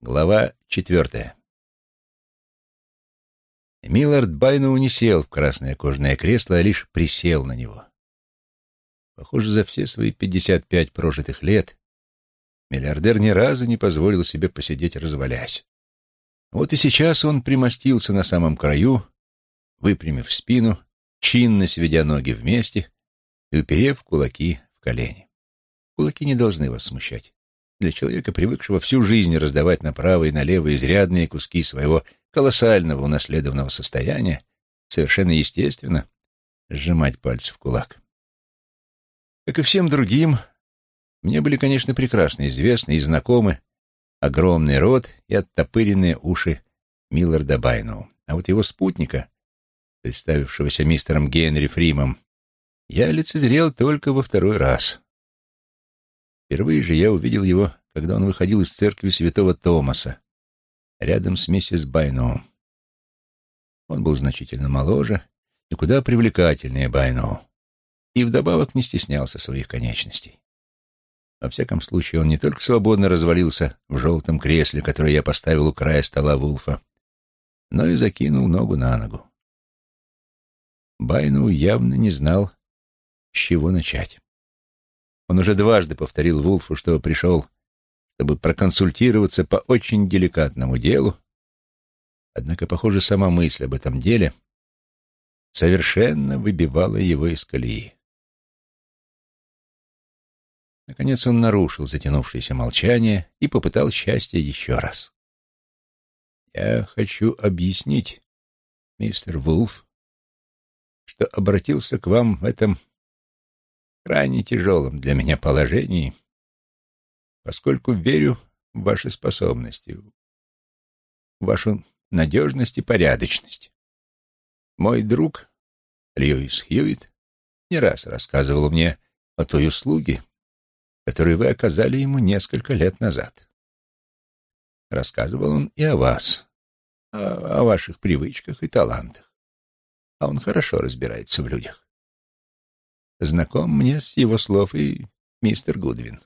Глава четвертая. Миллард Байноу не сел в красное кожаное кресло, а лишь присел на него. Похоже, за все свои пятьдесят пять прожитых лет миллиардер ни разу не позволил себе посидеть развалясь. Вот и сейчас он примостился на самом краю, выпрямив спину, чинно сведя ноги вместе и уперев кулаки в колени. Кулаки не должны вас смущать. Для человека, привыкшего всю жизнь раздавать направо и налево изрядные куски своего колоссального унаследованного состояния, совершенно естественно сжимать пальцы в кулак. Как и всем другим, мне были, конечно, прекрасно известны и знакомы огромный рот и оттопыренные уши Милларда Байноу. А вот его спутника, представившегося мистером Генри Фримом, я лицезрел только во второй раз. Впервые же я увидел его, когда он выходил из церкви святого Томаса, рядом с миссис Байноу. Он был значительно моложе и куда привлекательнее Байноу, и вдобавок не стеснялся своих конечностей. Во всяком случае, он не только свободно развалился в желтом кресле, которое я поставил у края стола Вулфа, но и закинул ногу на ногу. Байну явно не знал, с чего начать. Он уже дважды повторил Вулфу, что пришел, чтобы проконсультироваться по очень деликатному делу, однако, похоже, сама мысль об этом деле совершенно выбивала его из колеи. Наконец он нарушил затянувшееся молчание и попытал счастье еще раз. «Я хочу объяснить, мистер Вулф, что обратился к вам в этом крайне тяжелом для меня положении, поскольку верю в ваши способности, в вашу надежность и порядочность. Мой друг Льюис Хьюитт не раз рассказывал мне о той услуге, которую вы оказали ему несколько лет назад. Рассказывал он и о вас, о, о ваших привычках и талантах. А он хорошо разбирается в людях. Знаком мне с его слов и мистер Гудвин.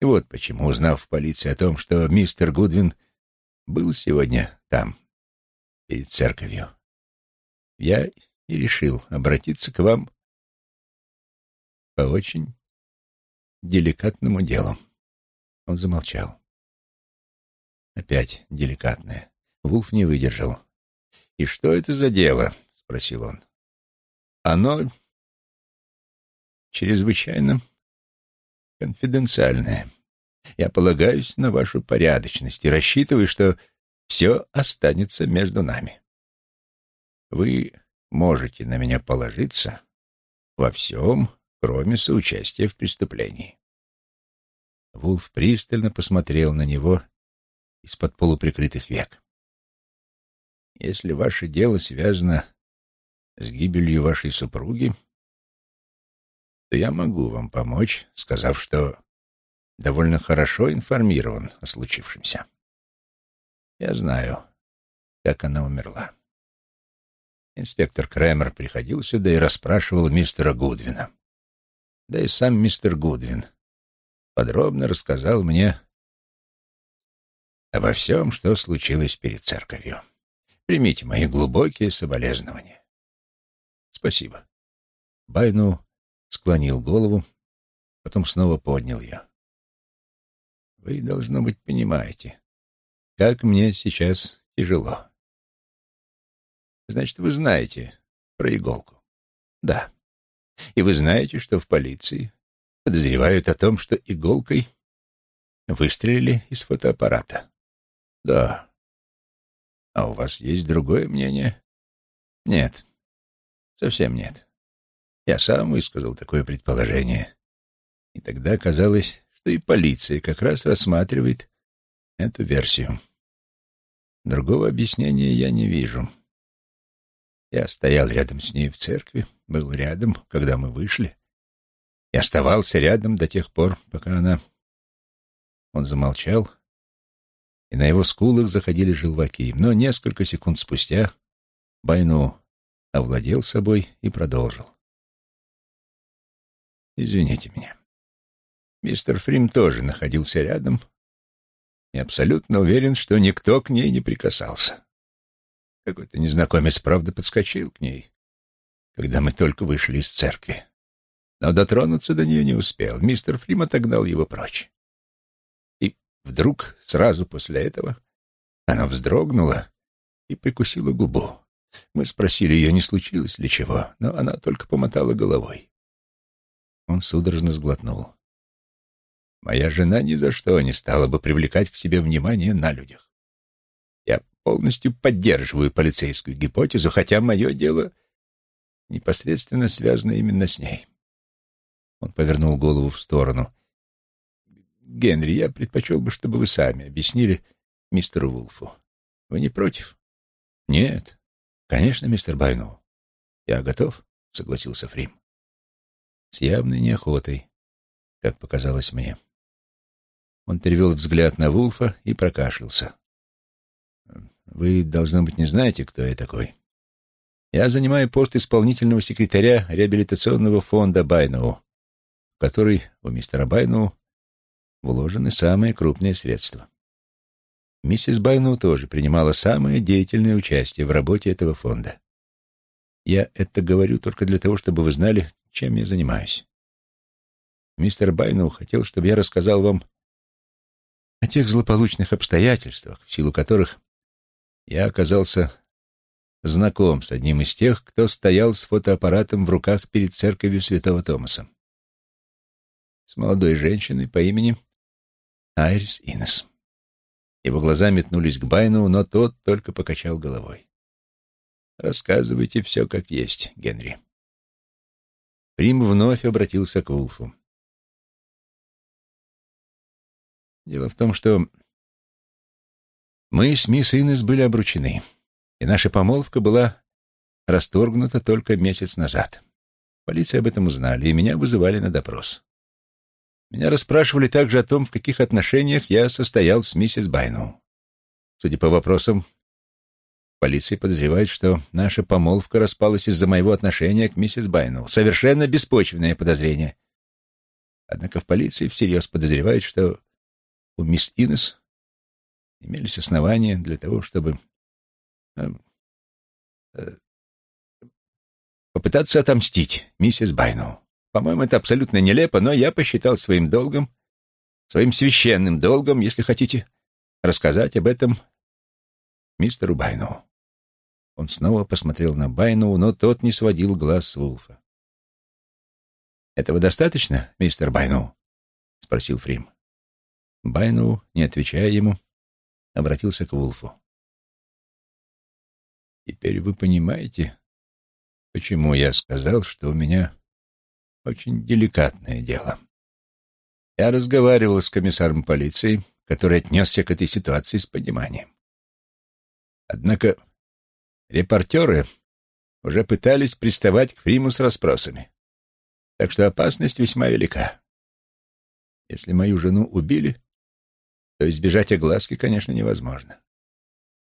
И вот почему, узнав в полиции о том, что мистер Гудвин был сегодня там, перед церковью, я и решил обратиться к вам по очень деликатному делу. Он замолчал. Опять деликатное. Вулф не выдержал. «И что это за дело?» — спросил он. «Оно чрезвычайно конфиденциальное. Я полагаюсь на вашу порядочность и рассчитываю, что все останется между нами. Вы можете на меня положиться во всем, кроме соучастия в преступлении. Вулф пристально посмотрел на него из-под полуприкрытых век. Если ваше дело связано с гибелью вашей супруги, то я могу вам помочь, сказав, что довольно хорошо информирован о случившемся. Я знаю, как она умерла. Инспектор Кремер приходил сюда и расспрашивал мистера Гудвина. Да и сам мистер Гудвин подробно рассказал мне обо всем, что случилось перед церковью. Примите мои глубокие соболезнования. Спасибо. Байну склонил голову, потом снова поднял ее. Вы, должно быть, понимаете, как мне сейчас тяжело. Значит, вы знаете про иголку? Да. И вы знаете, что в полиции подозревают о том, что иголкой выстрелили из фотоаппарата? Да. А у вас есть другое мнение? Нет. Совсем нет. Я сам высказал такое предположение. И тогда казалось, что и полиция как раз рассматривает эту версию. Другого объяснения я не вижу. Я стоял рядом с ней в церкви, был рядом, когда мы вышли, и оставался рядом до тех пор, пока она... Он замолчал, и на его скулах заходили желваки, но несколько секунд спустя Байну овладел собой и продолжил. Извините меня. Мистер Фрим тоже находился рядом, и абсолютно уверен, что никто к ней не прикасался. Какой-то незнакомец, правда, подскочил к ней, когда мы только вышли из церкви. Но дотронуться до нее не успел. Мистер Фрим отогнал его прочь. И вдруг, сразу после этого, она вздрогнула и прикусила губу. Мы спросили ее, не случилось ли чего, но она только помотала головой. Он судорожно сглотнул. Моя жена ни за что не стала бы привлекать к себе внимание на людях. Я полностью поддерживаю полицейскую гипотезу, хотя мое дело непосредственно связано именно с ней. Он повернул голову в сторону. «Генри, я предпочел бы, чтобы вы сами объяснили мистеру Вулфу. Вы не против?» «Нет. Конечно, мистер Байну. Я готов», — согласился Фрим. С явной неохотой, как показалось мне. Он перевел взгляд на Вулфа и прокашлялся. «Вы, должно быть, не знаете, кто я такой. Я занимаю пост исполнительного секретаря реабилитационного фонда Байноу, в который у мистера Байноу вложены самые крупные средства. Миссис Байноу тоже принимала самое деятельное участие в работе этого фонда. Я это говорю только для того, чтобы вы знали, чем я занимаюсь. Мистер Байноу хотел, чтобы я рассказал вам о тех злополучных обстоятельствах, в силу которых я оказался знаком с одним из тех, кто стоял с фотоаппаратом в руках перед церковью святого Томаса. С молодой женщиной по имени Айрис Инес. Его глаза метнулись к Байну, но тот только покачал головой. «Рассказывайте все как есть, Генри». Прим вновь обратился к Вулфу. Дело в том, что мы с мисс Иннес были обручены, и наша помолвка была расторгнута только месяц назад. Полиция об этом узнали, и меня вызывали на допрос. Меня расспрашивали также о том, в каких отношениях я состоял с миссис Байну. Судя по вопросам, полиция подозревает, что наша помолвка распалась из-за моего отношения к миссис Байну. Совершенно беспочвенное подозрение. Однако в полиции всерьез подозревают, что у мисс Инес имелись основания для того, чтобы э, э, попытаться отомстить миссис Байну. По-моему, это абсолютно нелепо, но я посчитал своим долгом, своим священным долгом, если хотите, рассказать об этом мистеру Байну. Он снова посмотрел на Байну, но тот не сводил глаз с Вулфа. «Этого достаточно, мистер Байну?» — спросил Фрим. Байну, не отвечая ему, обратился к Вулфу. «Теперь вы понимаете, почему я сказал, что у меня очень деликатное дело. Я разговаривал с комиссаром полиции, который отнесся к этой ситуации с пониманием. Однако репортеры уже пытались приставать к Фриму с расспросами, так что опасность весьма велика. Если мою жену убили, то избежать огласки, конечно, невозможно.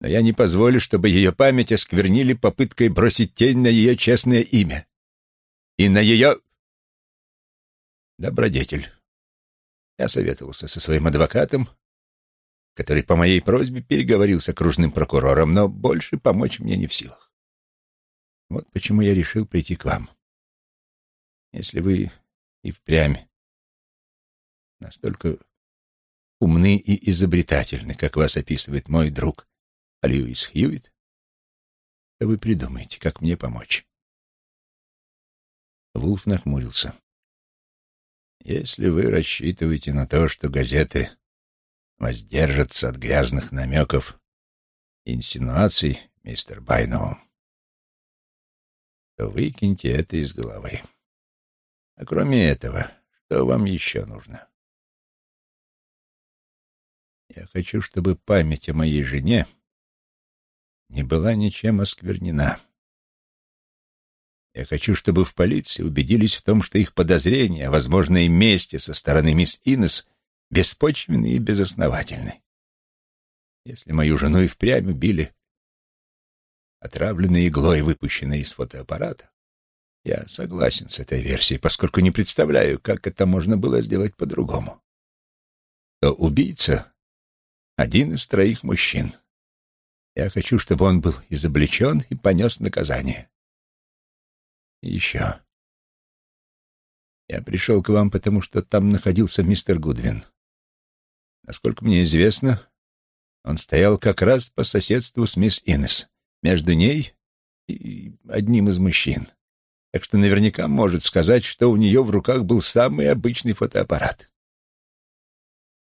Но я не позволю, чтобы ее память осквернили попыткой бросить тень на ее честное имя и на ее добродетель. Я советовался со своим адвокатом, который по моей просьбе переговорил с окружным прокурором, но больше помочь мне не в силах. Вот почему я решил прийти к вам. Если вы и впрямь настолько умны и изобретательны, как вас описывает мой друг Льюис Хьюитт, то вы придумаете, как мне помочь. Вулф нахмурился. Если вы рассчитываете на то, что газеты воздержатся от грязных намеков и инсинуаций, мистер Байноу, то выкиньте это из головы. А кроме этого, что вам еще нужно? Я хочу, чтобы память о моей жене не была ничем осквернена. Я хочу, чтобы в полиции убедились в том, что их подозрения о возможной мести со стороны мисс Инес беспочвенны и безосновательны. Если мою жену и впрямь убили, отравленной иглой, выпущенной из фотоаппарата, я согласен с этой версией, поскольку не представляю, как это можно было сделать по-другому. То убийца один из троих мужчин. Я хочу, чтобы он был изобличен и понес наказание. И еще. Я пришел к вам, потому что там находился мистер Гудвин. Насколько мне известно, он стоял как раз по соседству с мисс Иннес, между ней и одним из мужчин. Так что наверняка может сказать, что у нее в руках был самый обычный фотоаппарат.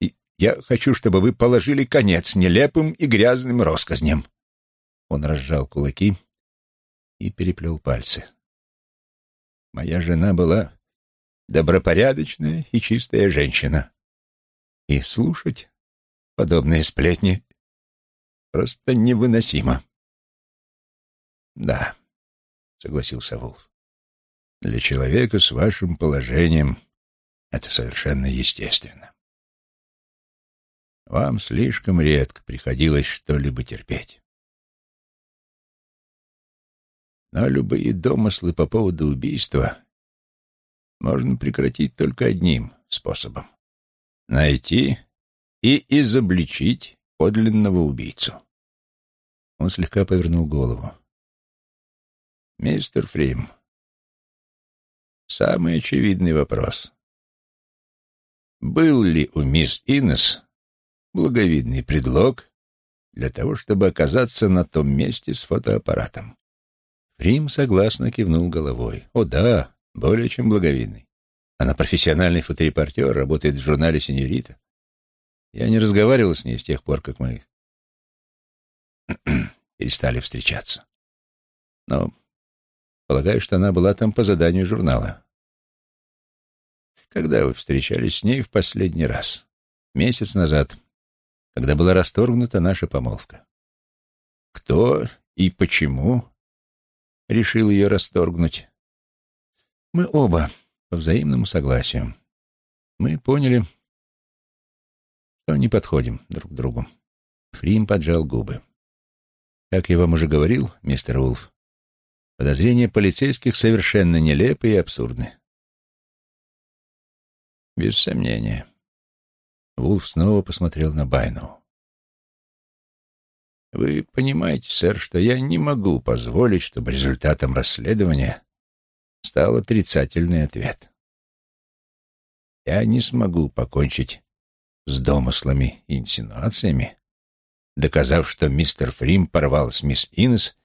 И я хочу, чтобы вы положили конец нелепым и грязным россказням. Он разжал кулаки и переплел пальцы. Моя жена была добропорядочная и чистая женщина. И слушать подобные сплетни просто невыносимо. Да, согласился Вулф. Для человека с вашим положением это совершенно естественно. Вам слишком редко приходилось что-либо терпеть. Но любые домыслы по поводу убийства можно прекратить только одним способом — найти и изобличить подлинного убийцу. Он слегка повернул голову. «Мистер Фрим, самый очевидный вопрос. Был ли у мисс Иннес благовидный предлог для того, чтобы оказаться на том месте с фотоаппаратом?» Фрим согласно кивнул головой. «О да, более чем благовидный. Она профессиональный фоторепортер, работает в журнале «Синьорита». Я не разговаривал с ней с тех пор, как мы перестали встречаться. Но полагаю, что она была там по заданию журнала. Когда вы встречались с ней в последний раз? Месяц назад, когда была расторгнута наша помолвка. Кто и почему решил ее расторгнуть? Мы оба по взаимному согласию. Мы поняли, что не подходим друг другу. Фрим поджал губы. Как я вам уже говорил, мистер Улф, подозрения полицейских совершенно нелепы и абсурдны. Без сомнения. Вулф снова посмотрел на Байну. Вы понимаете, сэр, что я не могу позволить, чтобы результатом расследования стал отрицательный ответ. Я не смогу покончить с домыслами и инсинуациями, доказав, что мистер Фрим порвал с мисс Инес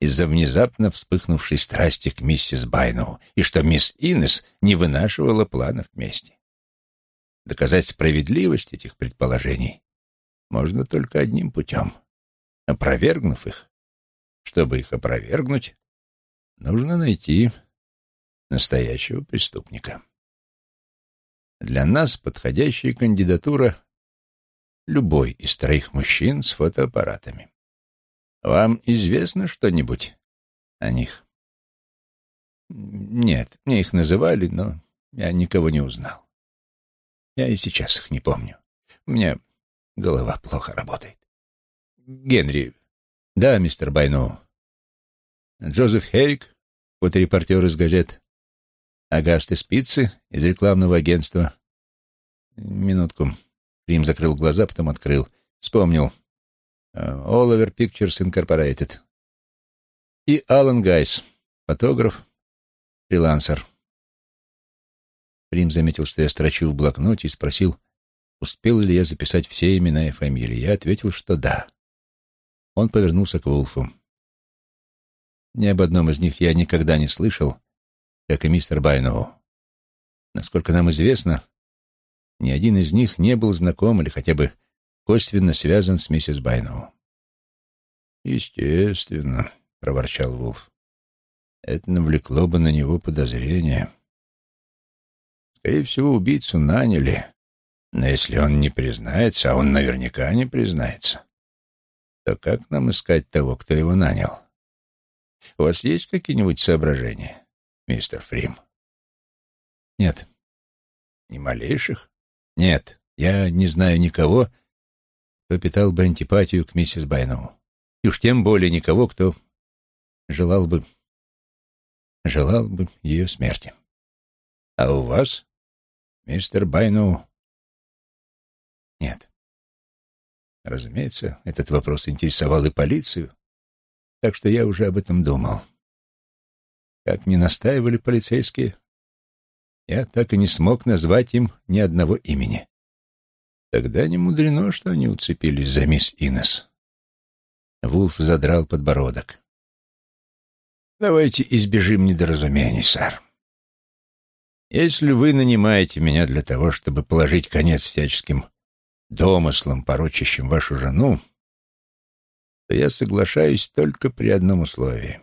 из-за внезапно вспыхнувшей страсти к миссис Байноу, и что мисс Инес не вынашивала планов мести. Доказать справедливость этих предположений можно только одним путем — опровергнув их. Чтобы их опровергнуть, нужно найти настоящего преступника. Для нас подходящая кандидатура — любой из троих мужчин с фотоаппаратами. Вам известно что-нибудь о них? Нет, мне их называли, но я никого не узнал. Я и сейчас их не помню. У меня голова плохо работает. Генри. Да, мистер Байну. Джозеф Херик, фоторепортер из газет. Агасты Спицы из рекламного агентства. Минутку. Рим закрыл глаза, потом открыл. Вспомнил. Oliver Pictures Incorporated. И Алан Гайс, фотограф, фрилансер. Рим заметил, что я строчу в блокноте, и спросил, успел ли я записать все имена и фамилии. Я ответил, что да. Он повернулся к Вулфу. Ни об одном из них я никогда не слышал, как и мистер Байноу. Насколько нам известно, ни один из них не был знаком или хотя бы косвенно связан с миссис Байноу. «Естественно», — проворчал Вулф. «Это навлекло бы на него подозрения. Скорее всего, убийцу наняли, но если он не признается, а он наверняка не признается, то как нам искать того, кто его нанял? У вас есть какие-нибудь соображения?» Мистер Фрим? Нет. Ни малейших? Нет. Я не знаю никого, кто питал бы антипатию к миссис Байноу. И уж тем более никого, кто желал бы... желал бы ее смерти. А у вас, мистер Байноу? Нет. Разумеется, этот вопрос интересовал и полицию, так что я уже об этом думал. Как мне настаивали полицейские, я так и не смог назвать им ни одного имени. Тогда не мудрено, что они уцепились за мисс Инес. Вулф задрал подбородок. «Давайте избежим недоразумений, сэр. Если вы нанимаете меня для того, чтобы положить конец всяческим домыслам, порочащим вашу жену, то я соглашаюсь только при одном условии.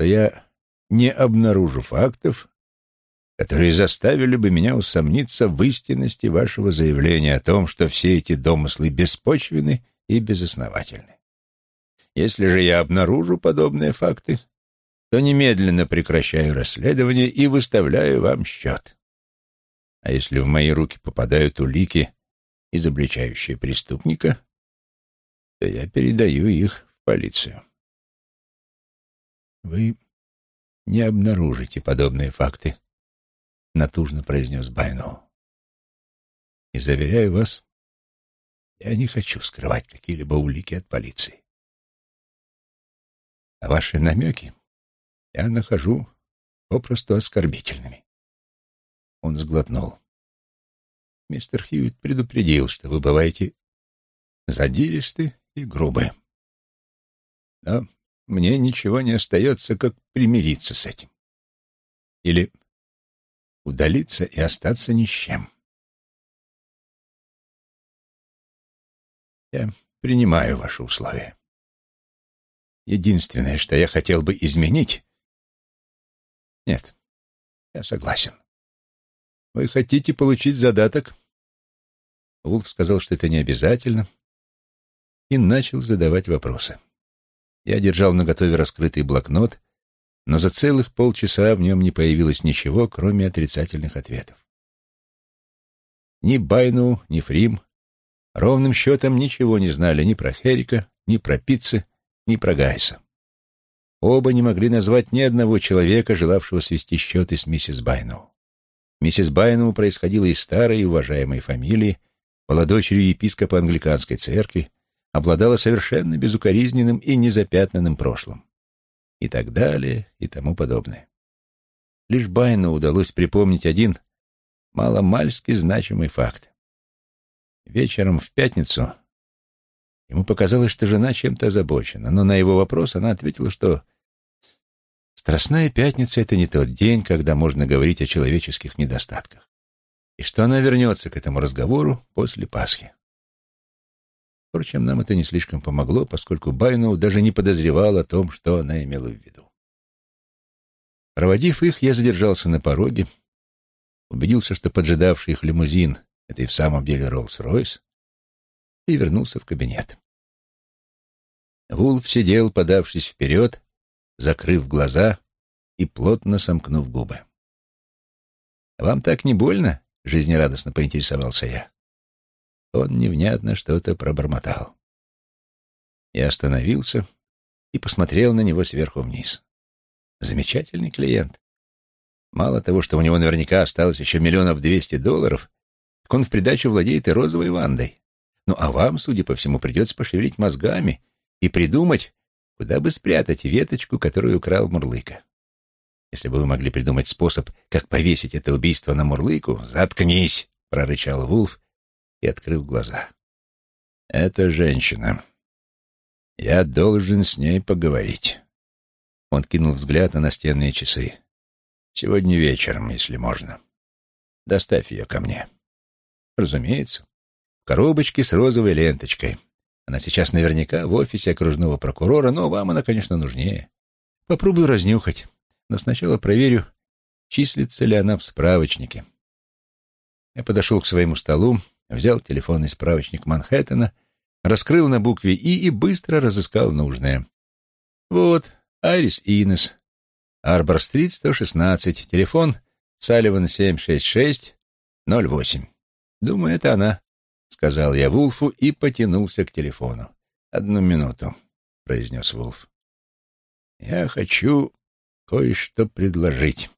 Что я не обнаружу фактов, которые заставили бы меня усомниться в истинности вашего заявления о том, что все эти домыслы беспочвены и безосновательны. Если же я обнаружу подобные факты, то немедленно прекращаю расследование и выставляю вам счет. А если в мои руки попадают улики, изобличающие преступника, то я передаю их в полицию. Вы не обнаружите подобные факты, — натужно произнес Байноу. «И заверяю вас, я не хочу скрывать какие-либо улики от полиции. А ваши намеки я нахожу попросту оскорбительными». Он сглотнул. Мистер Хьюитт предупредил, что вы бываете задиристы и грубы. Но мне ничего не остается, как примириться с этим. Или удалиться и остаться ни с чем. Я принимаю ваши условия. Единственное, что я хотел бы изменить... Нет, я согласен. Вы хотите получить задаток? Вулф сказал, что это не обязательно, и начал задавать вопросы. Я держал наготове раскрытый блокнот но за целых полчаса в нем не появилось ничего, кроме отрицательных ответов. Ни Байну, ни Фрим ровным счетом ничего не знали ни про Херика, ни про Пиццы, ни про Гайса. Оба не могли назвать ни одного человека, желавшего свести счеты с миссис Байну. Миссис Байну происходила из старой и уважаемой фамилии, была дочерью епископа англиканской церкви, обладала совершенно безукоризненным и незапятнанным прошлым и так далее, и тому подобное. Лишь Байну удалось припомнить один маломальски значимый факт. Вечером в пятницу ему показалось, что жена чем-то озабочена, но на его вопрос она ответила, что Страстная пятница — это не тот день, когда можно говорить о человеческих недостатках, и что она вернется к этому разговору после Пасхи. Впрочем, нам это не слишком помогло, поскольку Байноу даже не подозревал о том, что она имела в виду. Проводив их, я задержался на пороге, убедился, что поджидавший их лимузин — это и в самом деле Роллс-Ройс, и вернулся в кабинет. Вулф сидел, подавшись вперед, закрыв глаза и плотно сомкнув губы. «Вам так не больно?» — жизнерадостно поинтересовался я. Он невнятно что-то пробормотал. Я остановился и посмотрел на него сверху вниз. Замечательный клиент. Мало того, что у него наверняка осталось еще миллионов двести долларов, так он в придачу владеет и розовой вандой. Ну а вам, судя по всему, придется пошевелить мозгами и придумать, куда бы спрятать веточку, которую украл Мурлыка. Если бы вы могли придумать способ, как повесить это убийство на Мурлыку, заткнись, — прорычал Вулф и открыл глаза. «Это женщина. Я должен с ней поговорить». Он кинул взгляд на настенные часы. «Сегодня вечером, если можно. Доставь ее ко мне». «Разумеется. В коробочке с розовой ленточкой. Она сейчас наверняка в офисе окружного прокурора, но вам она, конечно, нужнее. Попробую разнюхать, но сначала проверю, числится ли она в справочнике». Я подошел к своему столу, взял телефонный справочник Манхэттена, раскрыл на букве «И» и быстро разыскал нужное. Вот, Айрис Инес, Арбор-стрит, 116, телефон Салливан 766-08. Думаю, это она, — сказал я Вулфу и потянулся к телефону. «Одну минуту», — произнес Вулф. «Я хочу кое-что предложить».